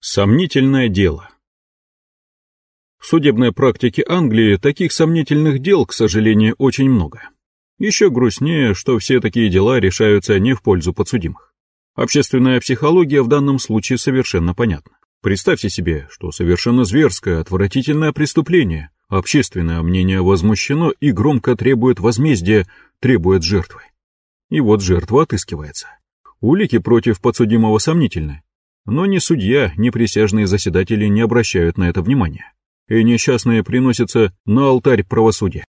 Сомнительное дело. В судебной практике Англии таких сомнительных дел, к сожалению, очень много. Еще грустнее, что все такие дела решаются не в пользу подсудимых. Общественная психология в данном случае совершенно понятна. Представьте себе, что совершенно зверское, отвратительное преступление, общественное мнение возмущено и громко требует возмездия, требует жертвы. И вот жертва отыскивается. Улики против подсудимого сомнительны, но ни судья, ни присяжные заседатели не обращают на это внимания, и несчастные приносятся на алтарь правосудия.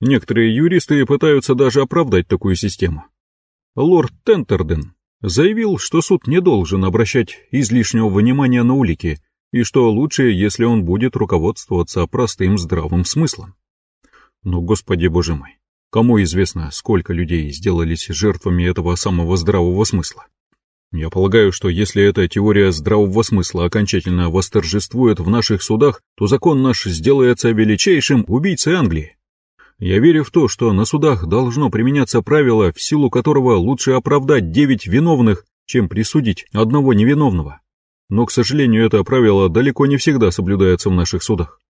Некоторые юристы пытаются даже оправдать такую систему. Лорд Тентерден заявил, что суд не должен обращать излишнего внимания на улики, и что лучше, если он будет руководствоваться простым здравым смыслом. Но, господи боже мой, кому известно, сколько людей сделались жертвами этого самого здравого смысла? Я полагаю, что если эта теория здравого смысла окончательно восторжествует в наших судах, то закон наш сделается величайшим убийцей Англии. Я верю в то, что на судах должно применяться правило, в силу которого лучше оправдать девять виновных, чем присудить одного невиновного. Но, к сожалению, это правило далеко не всегда соблюдается в наших судах.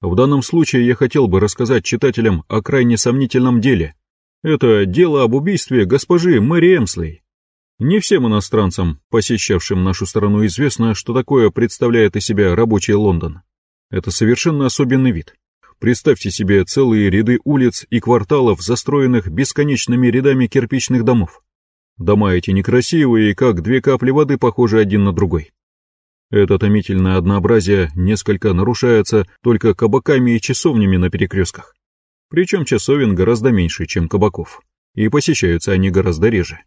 В данном случае я хотел бы рассказать читателям о крайне сомнительном деле. Это дело об убийстве госпожи Мэри Эмслей, не всем иностранцам, посещавшим нашу страну, известно, что такое представляет из себя рабочий Лондон. Это совершенно особенный вид. Представьте себе целые ряды улиц и кварталов, застроенных бесконечными рядами кирпичных домов. Дома эти некрасивые, как две капли воды похожи один на другой. Это томительное однообразие несколько нарушается только кабаками и часовнями на перекрестках. Причем часовен гораздо меньше, чем кабаков, и посещаются они гораздо реже.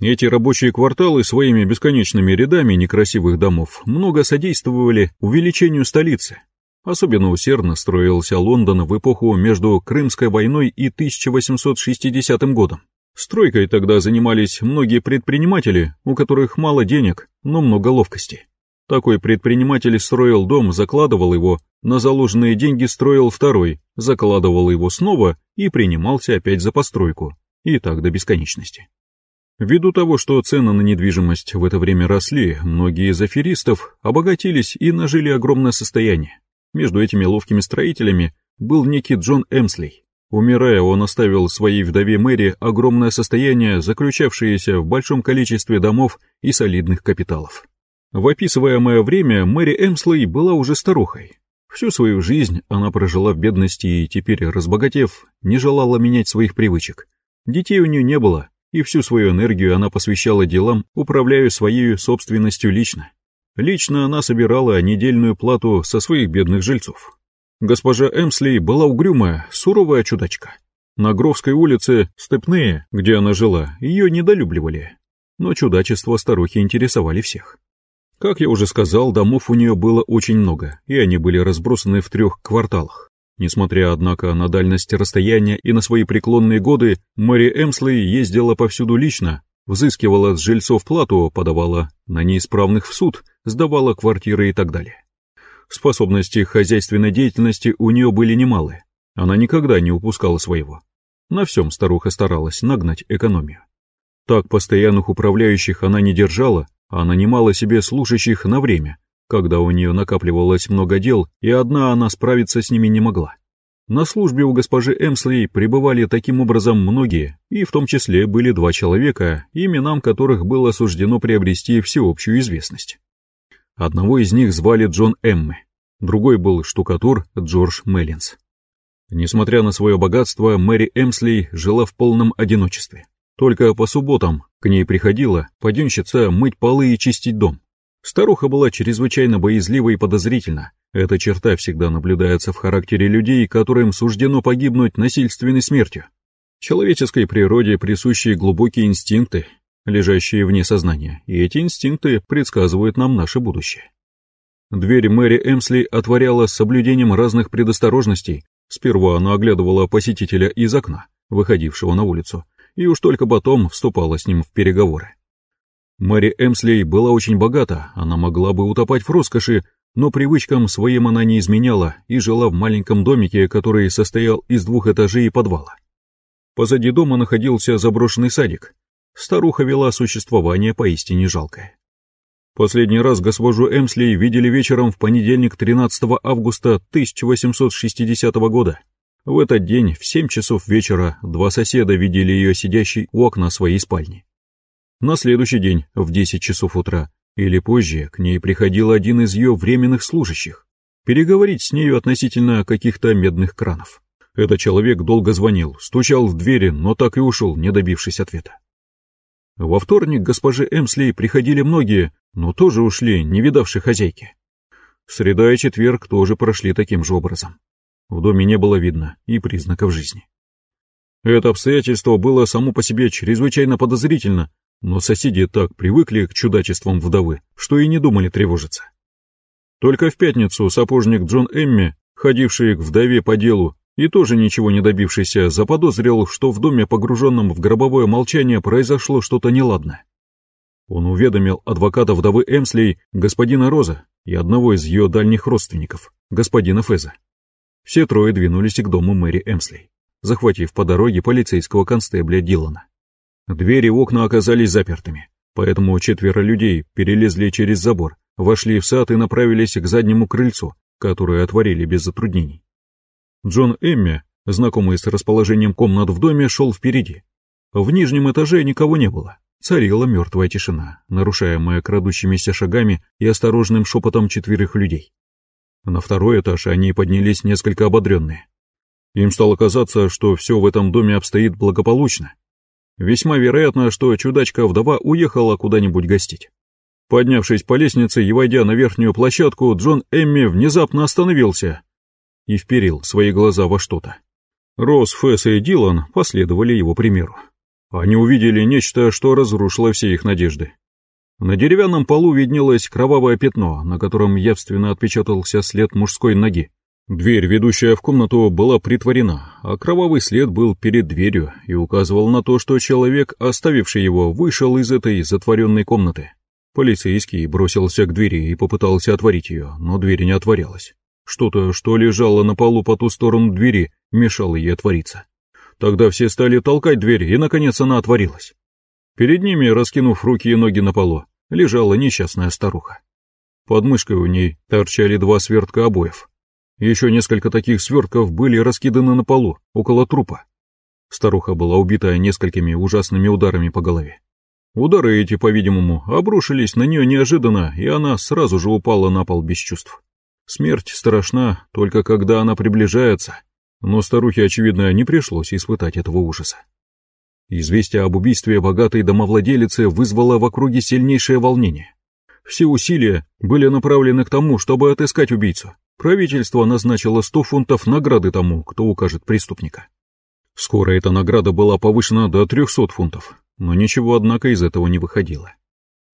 Эти рабочие кварталы своими бесконечными рядами некрасивых домов много содействовали увеличению столицы. Особенно усердно строился Лондон в эпоху между Крымской войной и 1860 годом. Стройкой тогда занимались многие предприниматели, у которых мало денег, но много ловкости. Такой предприниматель строил дом, закладывал его, на заложенные деньги строил второй, закладывал его снова и принимался опять за постройку. И так до бесконечности. Ввиду того, что цены на недвижимость в это время росли, многие из аферистов обогатились и нажили огромное состояние. Между этими ловкими строителями был некий Джон Эмслей. Умирая, он оставил своей вдове Мэри огромное состояние, заключавшееся в большом количестве домов и солидных капиталов. В описываемое время Мэри Эмслей была уже старухой. Всю свою жизнь она прожила в бедности и теперь, разбогатев, не желала менять своих привычек. Детей у нее не было, и всю свою энергию она посвящала делам, управляя своей собственностью лично. Лично она собирала недельную плату со своих бедных жильцов. Госпожа Эмсли была угрюмая, суровая чудачка. На Гровской улице, Степные, где она жила, ее недолюбливали. Но чудачества старухи интересовали всех. Как я уже сказал, домов у нее было очень много, и они были разбросаны в трех кварталах. Несмотря, однако, на дальность расстояния и на свои преклонные годы, Мэри Эмслей ездила повсюду лично, взыскивала с жильцов плату, подавала на неисправных в суд, сдавала квартиры и так далее. Способности хозяйственной деятельности у нее были немалые. Она никогда не упускала своего. На всем старуха старалась нагнать экономию. Так постоянных управляющих она не держала, а нанимала себе служащих на время, когда у нее накапливалось много дел, и одна она справиться с ними не могла. На службе у госпожи Эмсли пребывали таким образом многие, и в том числе были два человека, именам которых было суждено приобрести всеобщую известность. Одного из них звали Джон Эммы, другой был штукатур Джордж Меллинс. Несмотря на свое богатство, Мэри Эмсли жила в полном одиночестве. Только по субботам к ней приходила поденщица мыть полы и чистить дом. Старуха была чрезвычайно боязлива и подозрительна. Эта черта всегда наблюдается в характере людей, которым суждено погибнуть насильственной смертью. Человеческой природе присущи глубокие инстинкты, лежащие вне сознания, и эти инстинкты предсказывают нам наше будущее. Дверь Мэри Эмсли отворяла с соблюдением разных предосторожностей. Сперва она оглядывала посетителя из окна, выходившего на улицу, и уж только потом вступала с ним в переговоры. Мэри Эмслей была очень богата, она могла бы утопать в роскоши, но привычкам своим она не изменяла и жила в маленьком домике, который состоял из двух этажей и подвала. Позади дома находился заброшенный садик. Старуха вела существование поистине жалкое. Последний раз госпожу Эмсли видели вечером в понедельник 13 августа 1860 года. В этот день в 7 часов вечера два соседа видели ее сидящей у окна своей спальни. На следующий день в 10 часов утра или позже к ней приходил один из ее временных служащих переговорить с нею относительно каких-то медных кранов. Этот человек долго звонил, стучал в двери, но так и ушел, не добившись ответа. Во вторник госпоже Эмсли приходили многие, но тоже ушли, не видавшие хозяйки. Среда и четверг тоже прошли таким же образом. В доме не было видно и признаков жизни. Это обстоятельство было само по себе чрезвычайно подозрительно, но соседи так привыкли к чудачествам вдовы, что и не думали тревожиться. Только в пятницу сапожник Джон Эмми, ходивший к вдове по делу и тоже ничего не добившийся, заподозрил, что в доме, погруженном в гробовое молчание, произошло что-то неладное. Он уведомил адвоката вдовы Эмслей, господина Роза, и одного из ее дальних родственников, господина Феза. Все трое двинулись к дому Мэри Эмслей, захватив по дороге полицейского констебля Дилана. Двери и окна оказались запертыми, поэтому четверо людей перелезли через забор, вошли в сад и направились к заднему крыльцу, которое отворили без затруднений. Джон Эмми, знакомый с расположением комнат в доме, шел впереди. В нижнем этаже никого не было, Царила мертвая тишина, нарушаемая крадущимися шагами и осторожным шепотом четверых людей. На второй этаж они поднялись несколько ободренные. Им стало казаться, что все в этом доме обстоит благополучно. Весьма вероятно, что чудачка-вдова уехала куда-нибудь гостить. Поднявшись по лестнице и войдя на верхнюю площадку, Джон Эмми внезапно остановился и вперил свои глаза во что-то. Росс, Фесс и Дилан последовали его примеру. Они увидели нечто, что разрушило все их надежды. На деревянном полу виднелось кровавое пятно, на котором явственно отпечатался след мужской ноги. Дверь, ведущая в комнату, была притворена, а кровавый след был перед дверью и указывал на то, что человек, оставивший его, вышел из этой затворенной комнаты. Полицейский бросился к двери и попытался отворить ее, но дверь не отворялась. Что-то, что лежало на полу по ту сторону двери, мешало ей отвориться. Тогда все стали толкать дверь, и, наконец, она отворилась. Перед ними, раскинув руки и ноги на полу, лежала несчастная старуха. Под мышкой у ней торчали два свертка обоев. Еще несколько таких свертков были раскиданы на полу, около трупа. Старуха была убита несколькими ужасными ударами по голове. Удары эти, по-видимому, обрушились на нее неожиданно, и она сразу же упала на пол без чувств. Смерть страшна, только когда она приближается, но старухе, очевидно, не пришлось испытать этого ужаса. Известие об убийстве богатой домовладелицы вызвало в округе сильнейшее волнение. Все усилия были направлены к тому, чтобы отыскать убийцу. Правительство назначило 100 фунтов награды тому, кто укажет преступника. Скоро эта награда была повышена до 300 фунтов, но ничего, однако, из этого не выходило.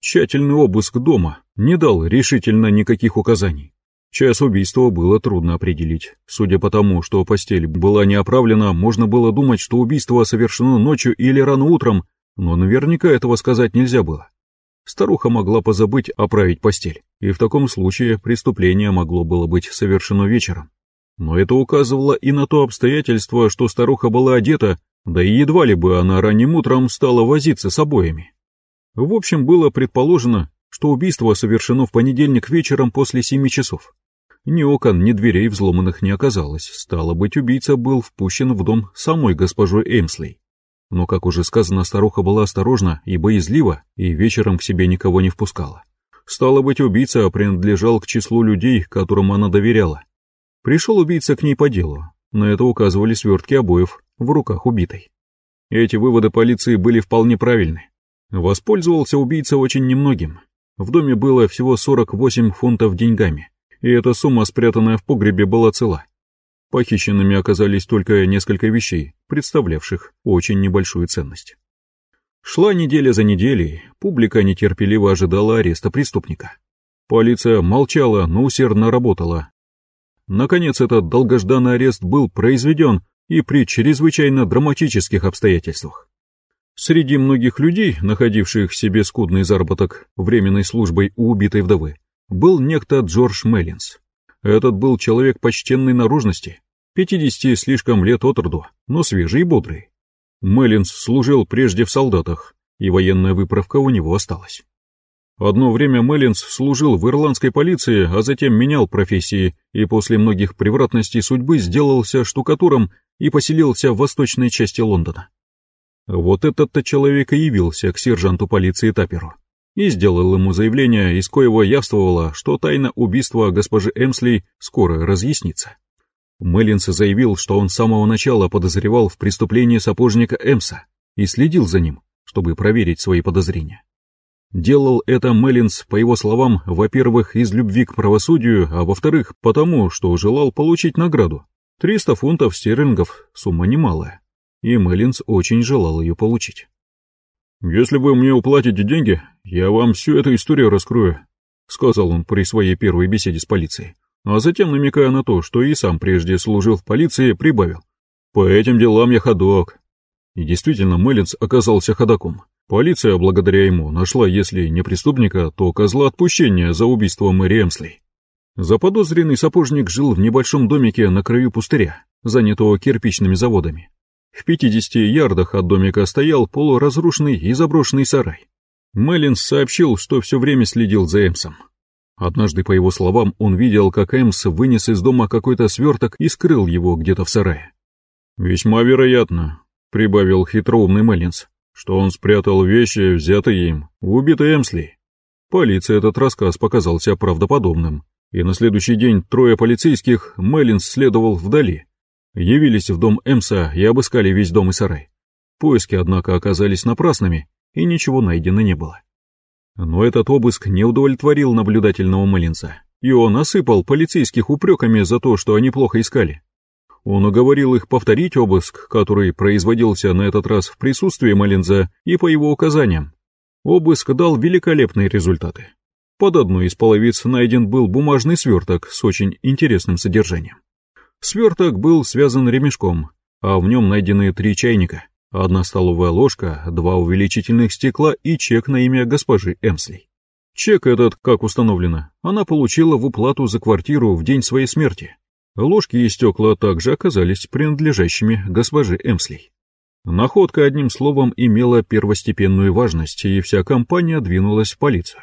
Тщательный обыск дома не дал решительно никаких указаний. Час убийства было трудно определить. Судя по тому, что постель была не оправлена, можно было думать, что убийство совершено ночью или рано утром, но наверняка этого сказать нельзя было. Старуха могла позабыть оправить постель, и в таком случае преступление могло было быть совершено вечером. Но это указывало и на то обстоятельство, что старуха была одета, да и едва ли бы она ранним утром стала возиться с обоями. В общем, было предположено, что убийство совершено в понедельник вечером после семи часов. Ни окон, ни дверей взломанных не оказалось, стало быть, убийца был впущен в дом самой госпожой Эймслей. Но, как уже сказано, старуха была осторожна и боязлива, и вечером к себе никого не впускала. Стало быть, убийца принадлежал к числу людей, которым она доверяла. Пришел убийца к ней по делу, на это указывали свертки обоев в руках убитой. Эти выводы полиции были вполне правильны. Воспользовался убийца очень немногим. В доме было всего 48 фунтов деньгами, и эта сумма, спрятанная в погребе, была цела. Похищенными оказались только несколько вещей, представлявших очень небольшую ценность. Шла неделя за неделей, публика нетерпеливо ожидала ареста преступника. Полиция молчала, но усердно работала. Наконец, этот долгожданный арест был произведен и при чрезвычайно драматических обстоятельствах. Среди многих людей, находивших себе скудный заработок временной службой у убитой вдовы, был некто Джордж Меллинс. Этот был человек почтенной наружности, 50 слишком лет от роду, но свежий и бодрый. Меллинс служил прежде в солдатах, и военная выправка у него осталась. Одно время Меллинс служил в ирландской полиции, а затем менял профессии и после многих превратностей судьбы сделался штукатуром и поселился в восточной части Лондона. Вот этот-то человек и явился к сержанту полиции Таперу и сделал ему заявление, из коего явствовало, что тайна убийства госпожи Эмсли скоро разъяснится. Меллинс заявил, что он с самого начала подозревал в преступлении сапожника Эмса и следил за ним, чтобы проверить свои подозрения. Делал это Меллинс, по его словам, во-первых, из любви к правосудию, а во-вторых, потому, что желал получить награду. 300 фунтов стерлингов – сумма немалая, и Меллинс очень желал ее получить. «Если вы мне уплатите деньги, я вам всю эту историю раскрою», — сказал он при своей первой беседе с полицией, а затем, намекая на то, что и сам прежде служил в полиции, прибавил. «По этим делам я ходок». И действительно, Меллинс оказался ходоком. Полиция, благодаря ему, нашла, если не преступника, то козла отпущения за убийство Мэри Эмсли. Заподозренный сапожник жил в небольшом домике на краю пустыря, занятого кирпичными заводами. В 50 ярдах от домика стоял полуразрушенный и заброшенный сарай. Меллинс сообщил, что все время следил за Эмсом. Однажды, по его словам, он видел, как Эмс вынес из дома какой-то сверток и скрыл его где-то в сарае. «Весьма вероятно», — прибавил хитроумный Меллинс, что он спрятал вещи, взятые им, в убитой Эмсли. Полиции этот рассказ показался правдоподобным, и на следующий день трое полицейских Меллинс следовал вдали. Явились в дом Эмса и обыскали весь дом и сарай. Поиски, однако, оказались напрасными, и ничего найдено не было. Но этот обыск не удовлетворил наблюдательного Меллинса, и он осыпал полицейских упреками за то, что они плохо искали. Он уговорил их повторить обыск, который производился на этот раз в присутствии Малинза и по его указаниям. Обыск дал великолепные результаты. Под одной из половиц найден был бумажный сверток с очень интересным содержанием. Сверток был связан ремешком, а в нем найдены три чайника, одна столовая ложка, два увеличительных стекла и чек на имя госпожи Эмсли. Чек этот, как установлено, она получила в уплату за квартиру в день своей смерти, Ложки и стекла также оказались принадлежащими госпоже Эмсли. Находка, одним словом, имела первостепенную важность, и вся компания двинулась в полицию.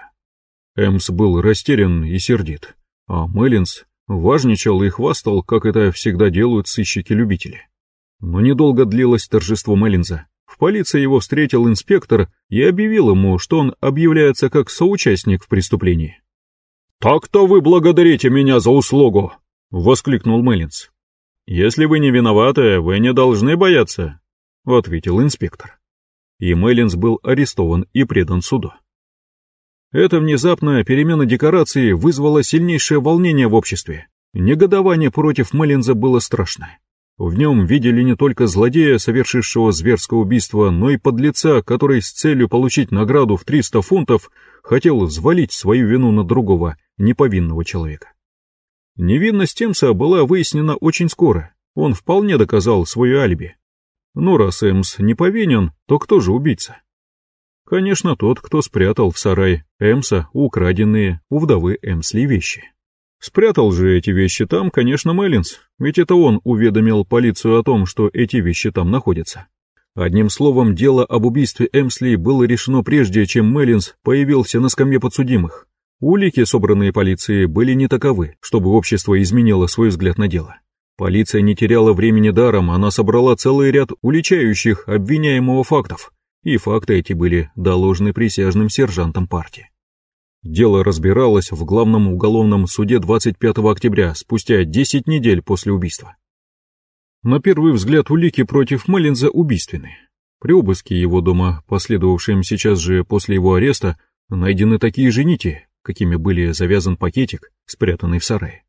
Эмс был растерян и сердит, а Меллинс важничал и хвастал, как это всегда делают сыщики-любители. Но недолго длилось торжество Меллинза. В полиции его встретил инспектор и объявил ему, что он объявляется как соучастник в преступлении. «Так-то вы благодарите меня за услугу!» — воскликнул Мэллинс. «Если вы не виноваты, вы не должны бояться», — ответил инспектор. И Мэллинс был арестован и предан суду. Эта внезапная перемена декорации вызвала сильнейшее волнение в обществе. Негодование против Мэллинза было страшное. В нем видели не только злодея, совершившего зверское убийство, но и подлеца, который с целью получить награду в 300 фунтов хотел взвалить свою вину на другого, неповинного человека. Невинность Эмса была выяснена очень скоро, он вполне доказал свое алиби. Но раз Эмс не повинен, то кто же убийца? Конечно, тот, кто спрятал в сарай Эмса украденные у вдовы Эмсли вещи. Спрятал же эти вещи там, конечно, Меллинс, ведь это он уведомил полицию о том, что эти вещи там находятся. Одним словом, дело об убийстве Эмсли было решено прежде, чем Меллинс появился на скамье подсудимых. Улики, собранные полицией, были не таковы, чтобы общество изменило свой взгляд на дело. Полиция не теряла времени даром, она собрала целый ряд уличающих обвиняемого фактов, и факты эти были доложены присяжным сержантом партии. Дело разбиралось в главном уголовном суде 25 октября, спустя 10 недель после убийства. На первый взгляд улики против Меллинза убийственны. При обыске его дома, последовавшем сейчас же после его ареста, найдены такие же нити, какими были завязан пакетик, спрятанный в сарае.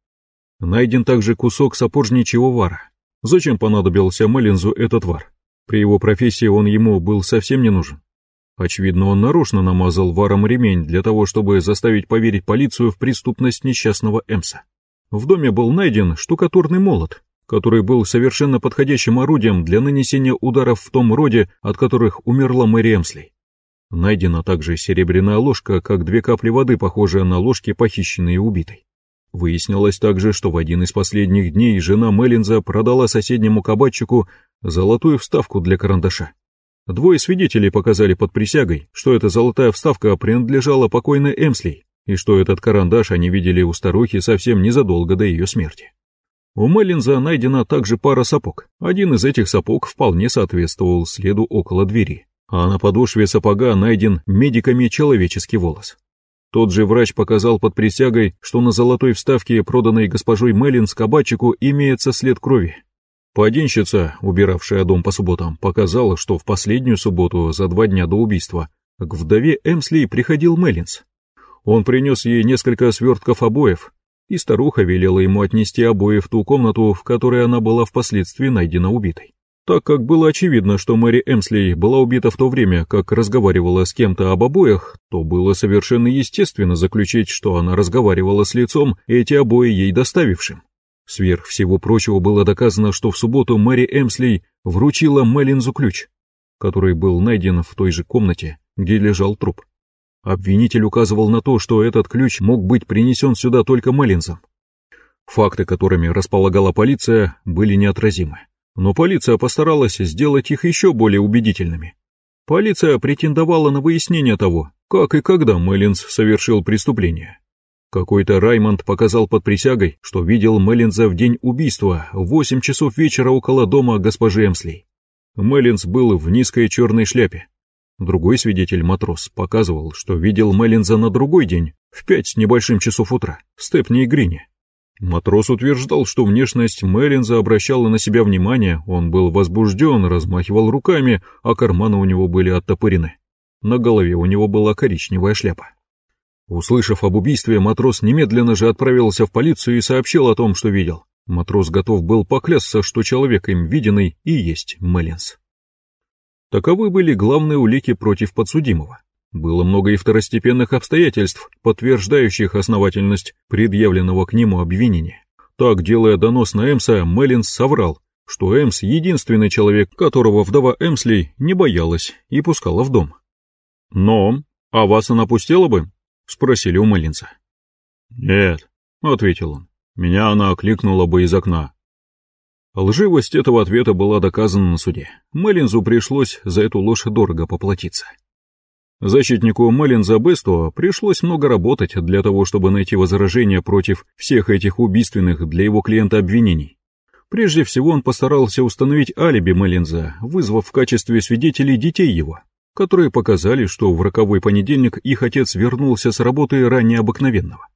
Найден также кусок сапожничьего вара. Зачем понадобился Меллинзу этот вар? При его профессии он ему был совсем не нужен. Очевидно, он нарочно намазал варом ремень для того, чтобы заставить поверить полицию в преступность несчастного Эмса. В доме был найден штукатурный молот, который был совершенно подходящим орудием для нанесения ударов в том роде, от которых умерла Мэри Эмсли. Найдена также серебряная ложка, как две капли воды, похожая на ложки, похищенные убитой. Выяснилось также, что в один из последних дней жена Меллинза продала соседнему кабачику золотую вставку для карандаша. Двое свидетелей показали под присягой, что эта золотая вставка принадлежала покойной Эмсли, и что этот карандаш они видели у старухи совсем незадолго до ее смерти. У Меллинза найдена также пара сапог. Один из этих сапог вполне соответствовал следу около двери, а на подошве сапога найден медиками человеческий волос. Тот же врач показал под присягой, что на золотой вставке, проданной госпожой Меллинс кабачику, имеется след крови, Поденщица, убиравшая дом по субботам, показала, что в последнюю субботу за два дня до убийства к вдове Эмсли приходил Меллинс. Он принес ей несколько свертков обоев, и старуха велела ему отнести обои в ту комнату, в которой она была впоследствии найдена убитой. Так как было очевидно, что Мэри Эмсли была убита в то время, как разговаривала с кем-то об обоях, то было совершенно естественно заключить, что она разговаривала с лицом, эти обои ей доставившим. Сверх всего прочего было доказано, что в субботу Мэри Эмсли вручила Меллинзу ключ, который был найден в той же комнате, где лежал труп. Обвинитель указывал на то, что этот ключ мог быть принесен сюда только Меллинзом. Факты, которыми располагала полиция, были неотразимы. Но полиция постаралась сделать их еще более убедительными. Полиция претендовала на выяснение того, как и когда Меллинз совершил преступление. Какой-то Раймонд показал под присягой, что видел Меллинза в день убийства в 8 часов вечера около дома госпожи Эмсли. Меллинз был в низкой черной шляпе. Другой свидетель, матрос, показывал, что видел Меллинза на другой день, в пять с небольшим часов утра, в Степне и Грине. Матрос утверждал, что внешность Меллинза обращала на себя внимание, он был возбужден, размахивал руками, а карманы у него были оттопырены. На голове у него была коричневая шляпа. Услышав об убийстве, матрос немедленно же отправился в полицию и сообщил о том, что видел. Матрос готов был поклясться, что человек им виденный и есть Меллинс. Таковы были главные улики против подсудимого. Было много и второстепенных обстоятельств, подтверждающих основательность предъявленного к нему обвинения. Так, делая донос на Эмса, Меллинс соврал, что Эмс — единственный человек, которого вдова Эмсли не боялась и пускала в дом. «Но, а вас она пустила бы?» — спросили у Мэллинса. «Нет», — ответил он, — «меня она окликнула бы из окна». Лживость этого ответа была доказана на суде. Мэллинзу пришлось за эту ложь дорого поплатиться. Защитнику Мэллинза Бестуа пришлось много работать для того, чтобы найти возражения против всех этих убийственных для его клиента обвинений. Прежде всего он постарался установить алиби Мэллинза, вызвав в качестве свидетелей детей его которые показали, что в роковой понедельник их отец вернулся с работы ранее обыкновенного.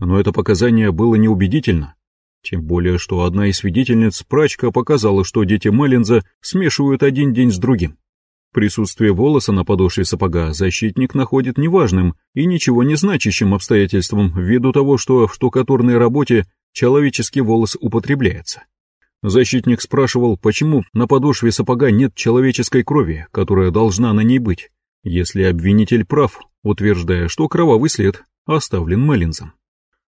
Но это показание было неубедительно, тем более, что одна из свидетельниц, прачка, показала, что дети Меллинза смешивают один день с другим. Присутствие волоса на подошве сапога защитник находит неважным и ничего не значащим обстоятельством ввиду того, что в штукатурной работе человеческий волос употребляется. Защитник спрашивал, почему на подошве сапога нет человеческой крови, которая должна на ней быть, если обвинитель прав, утверждая, что кровавый след оставлен Меллинзом.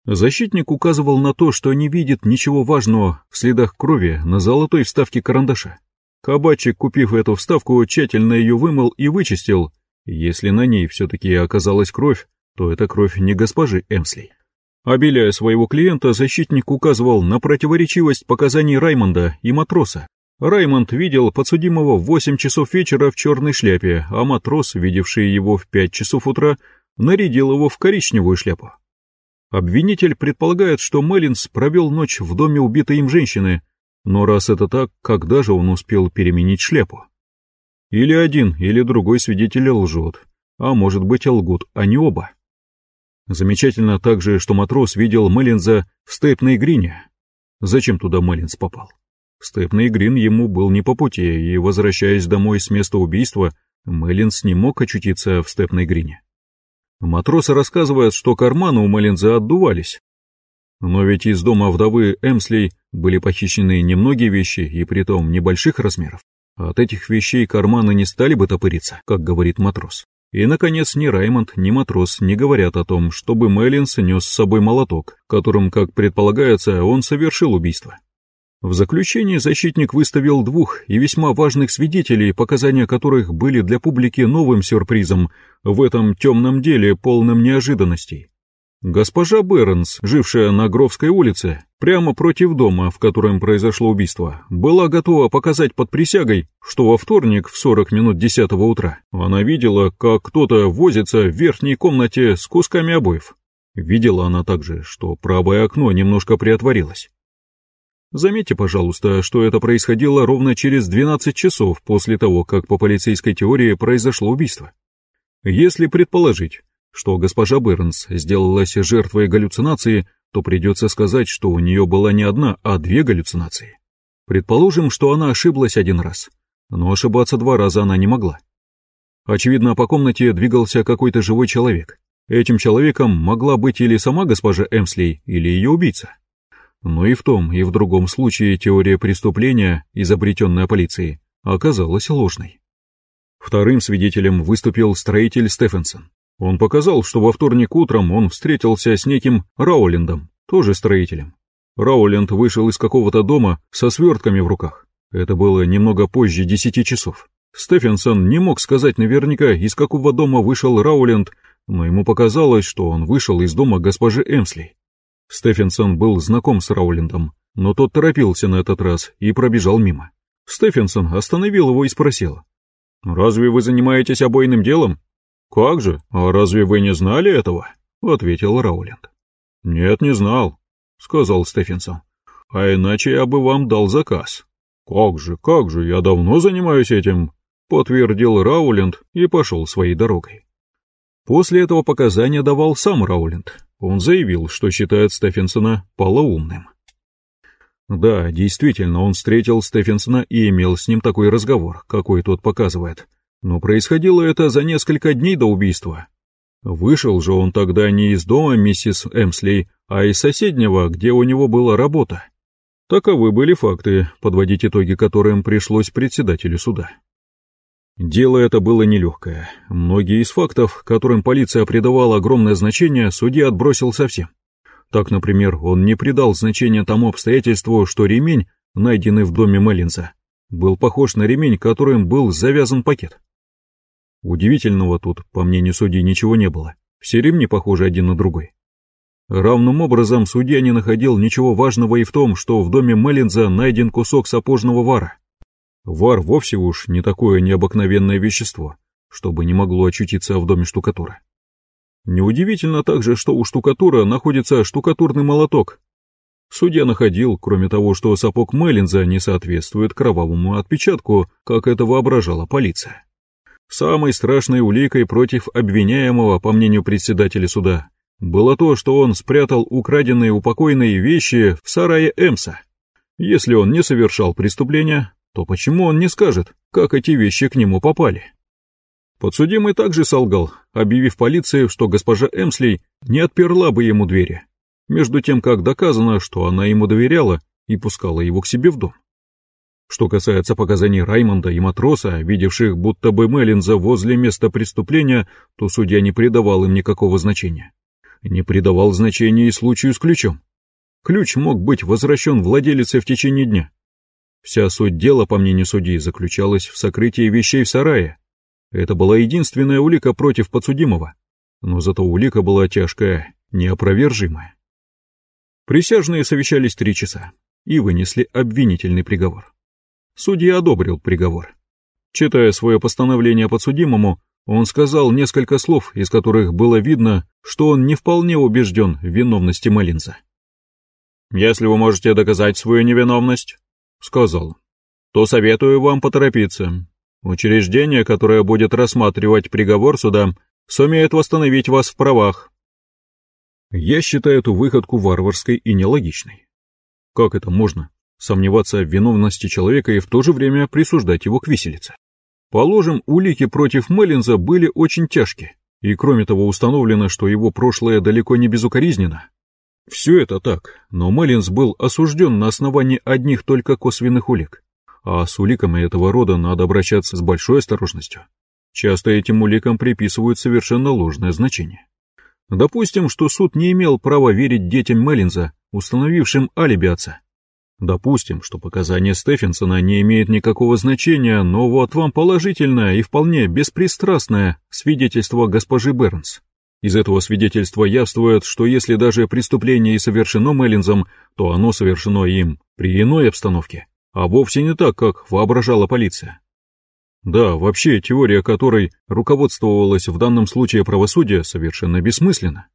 Защитник указывал на то, что не видит ничего важного в следах крови на золотой вставке карандаша. Кабачик, купив эту вставку, тщательно ее вымыл и вычистил. Если на ней все-таки оказалась кровь, то это кровь не госпожи Эмсли. Обеляя своего клиента, защитник указывал на противоречивость показаний Раймонда и матроса. Раймонд видел подсудимого в 8 часов вечера в черной шляпе, а матрос, видевший его в 5 часов утра, нарядил его в коричневую шляпу. Обвинитель предполагает, что Меллинс провел ночь в доме убитой им женщины, но раз это так, когда же он успел переменить шляпу? Или один, или другой свидетель лжет, а может быть лгут они оба. Замечательно также, что матрос видел Меллинза в степной грине. Зачем туда Меллинз попал? Степный грин ему был не по пути, и, возвращаясь домой с места убийства, Меллинз не мог очутиться в степной грине. Матросы рассказывают, что карманы у Меллинза отдувались. Но ведь из дома вдовы Эмсли были похищены немногие вещи, и притом небольших размеров. От этих вещей карманы не стали бы топыриться, как говорит матрос. И, наконец, ни Раймонд, ни матрос не говорят о том, чтобы Меллинс нес с собой молоток, которым, как предполагается, он совершил убийство. В заключение защитник выставил двух и весьма важных свидетелей, показания которых были для публики новым сюрпризом в этом темном деле, полном неожиданностей. Госпожа Бернс, жившая на Гровской улице, прямо против дома, в котором произошло убийство, была готова показать под присягой, что во вторник в 40 минут 10 утра она видела, как кто-то возится в верхней комнате с кусками обоев. Видела она также, что правое окно немножко приотворилось. Заметьте, пожалуйста, что это происходило ровно через 12 часов после того, как по полицейской теории произошло убийство. Если предположить, что госпожа Бернс сделалась жертвой галлюцинации, то придется сказать, что у нее была не одна, а две галлюцинации. Предположим, что она ошиблась один раз, но ошибаться два раза она не могла. Очевидно, по комнате двигался какой-то живой человек. Этим человеком могла быть или сама госпожа Эмсли, или ее убийца. Но и в том, и в другом случае теория преступления, изобретенная полицией, оказалась ложной. Вторым свидетелем выступил строитель Стефенсон. Он показал, что во вторник утром он встретился с неким Раулендом, тоже строителем. Рауленд вышел из какого-то дома со свертками в руках. Это было немного позже десяти часов. Стефенсон не мог сказать наверняка, из какого дома вышел Рауленд, но ему показалось, что он вышел из дома госпожи Эмсли. Стефенсон был знаком с Раулендом, но тот торопился на этот раз и пробежал мимо. Стефенсон остановил его и спросил. «Разве вы занимаетесь обойным делом?» «Как же? А разве вы не знали этого?» — ответил Рауленд. «Нет, не знал», — сказал Стефенсон. «А иначе я бы вам дал заказ». «Как же, как же, я давно занимаюсь этим», — подтвердил Рауленд и пошел своей дорогой. После этого показания давал сам Рауленд. Он заявил, что считает Стефенсона полоумным. Да, действительно, он встретил Стефенсона и имел с ним такой разговор, какой тот показывает, но происходило это за несколько дней до убийства. Вышел же он тогда не из дома миссис Эмсли, а из соседнего, где у него была работа. Таковы были факты, подводить итоги которым пришлось председателю суда. Дело это было нелегкое. Многие из фактов, которым полиция придавала огромное значение, судья отбросил совсем. Так, например, он не придал значения тому обстоятельству, что ремень, найденный в доме Меллинса, был похож на ремень, которым был завязан пакет. Удивительного тут, по мнению судьи, ничего не было. Все ремни похожи один на другой. Равным образом судья не находил ничего важного и в том, что в доме Меллинза найден кусок сапожного вара. Вар вовсе уж не такое необыкновенное вещество, чтобы не могло очутиться в доме штукатура. Неудивительно также, что у штукатура находится штукатурный молоток. Судья находил, кроме того, что сапог Меллинза не соответствует кровавому отпечатку, как это воображала полиция. Самой страшной уликой против обвиняемого, по мнению председателя суда, было то, что он спрятал украденные упокойные вещи в сарае Эмса. Если он не совершал преступления, то почему он не скажет, как эти вещи к нему попали? Подсудимый также солгал, объявив полиции, что госпожа Эмсли не отперла бы ему двери, между тем как доказано, что она ему доверяла и пускала его к себе в дом. Что касается показаний Раймонда и матроса, видевших будто бы Меллинза возле места преступления, то судья не придавал им никакого значения. Не придавал значения и случаю с ключом. Ключ мог быть возвращен владелице в течение дня. Вся суть дела, по мнению судьи, заключалась в сокрытии вещей в сарае. Это была единственная улика против подсудимого. Но зато улика была тяжкая, неопровержимая. Присяжные совещались три часа и вынесли обвинительный приговор. Судья одобрил приговор. Читая свое постановление подсудимому, он сказал несколько слов, из которых было видно, что он не вполне убежден в виновности Малинца. «Если вы можете доказать свою невиновность», — сказал, — «то советую вам поторопиться. Учреждение, которое будет рассматривать приговор суда, сумеет восстановить вас в правах». Я считаю эту выходку варварской и нелогичной. Как это можно? Сомневаться в виновности человека и в то же время присуждать его к виселице. Положим, улики против Меллинза были очень тяжкие, и кроме того установлено, что его прошлое далеко не безукоризненно. Все это так, но Меллинз был осужден на основании одних только косвенных улик, а с уликами этого рода надо обращаться с большой осторожностью. Часто этим уликам приписывают совершенно ложное значение. Допустим, что суд не имел права верить детям Меллинза, установившим алиби отца, Допустим, что показания Стефенсона не имеют никакого значения, но вот вам положительное и вполне беспристрастное свидетельство госпожи Бернс. Из этого свидетельства явствует, что если даже преступление и совершено Меллинзом, то оно совершено им при иной обстановке, а вовсе не так, как воображала полиция. Да, вообще теория которой руководствовалась в данном случае правосудие совершенно бессмысленна.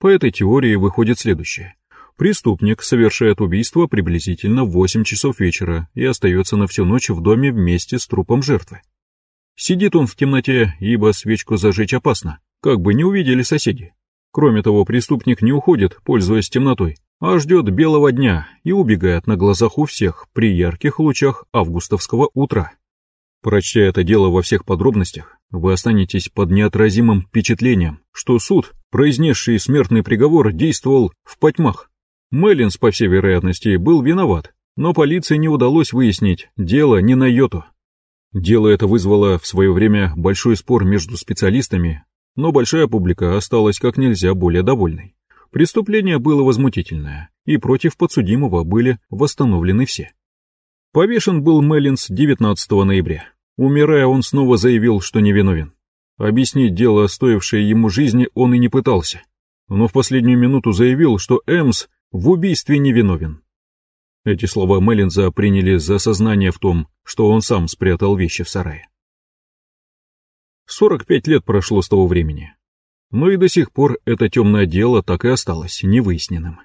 По этой теории выходит следующее. Преступник совершает убийство приблизительно в 8 часов вечера и остается на всю ночь в доме вместе с трупом жертвы. Сидит он в темноте, ибо свечку зажечь опасно, как бы не увидели соседи. Кроме того, преступник не уходит, пользуясь темнотой, а ждет белого дня и убегает на глазах у всех при ярких лучах августовского утра. Прочтя это дело во всех подробностях, вы останетесь под неотразимым впечатлением, что суд, произнесший смертный приговор, действовал в потьмах. Меллинс, по всей вероятности, был виноват, но полиции не удалось выяснить дело ни на йоту. Дело это вызвало в свое время большой спор между специалистами, но большая публика осталась как нельзя более довольной. Преступление было возмутительное, и против подсудимого были восстановлены все. Повешен был Меллинс 19 ноября. Умирая, он снова заявил, что невиновен. Объяснить дело, стоившее ему жизни, он и не пытался. Но в последнюю минуту заявил, что Эмс в убийстве невиновен. Эти слова Меллинза приняли за сознание в том, что он сам спрятал вещи в сарае. 45 лет прошло с того времени. Но и до сих пор это темное дело так и осталось невыясненным.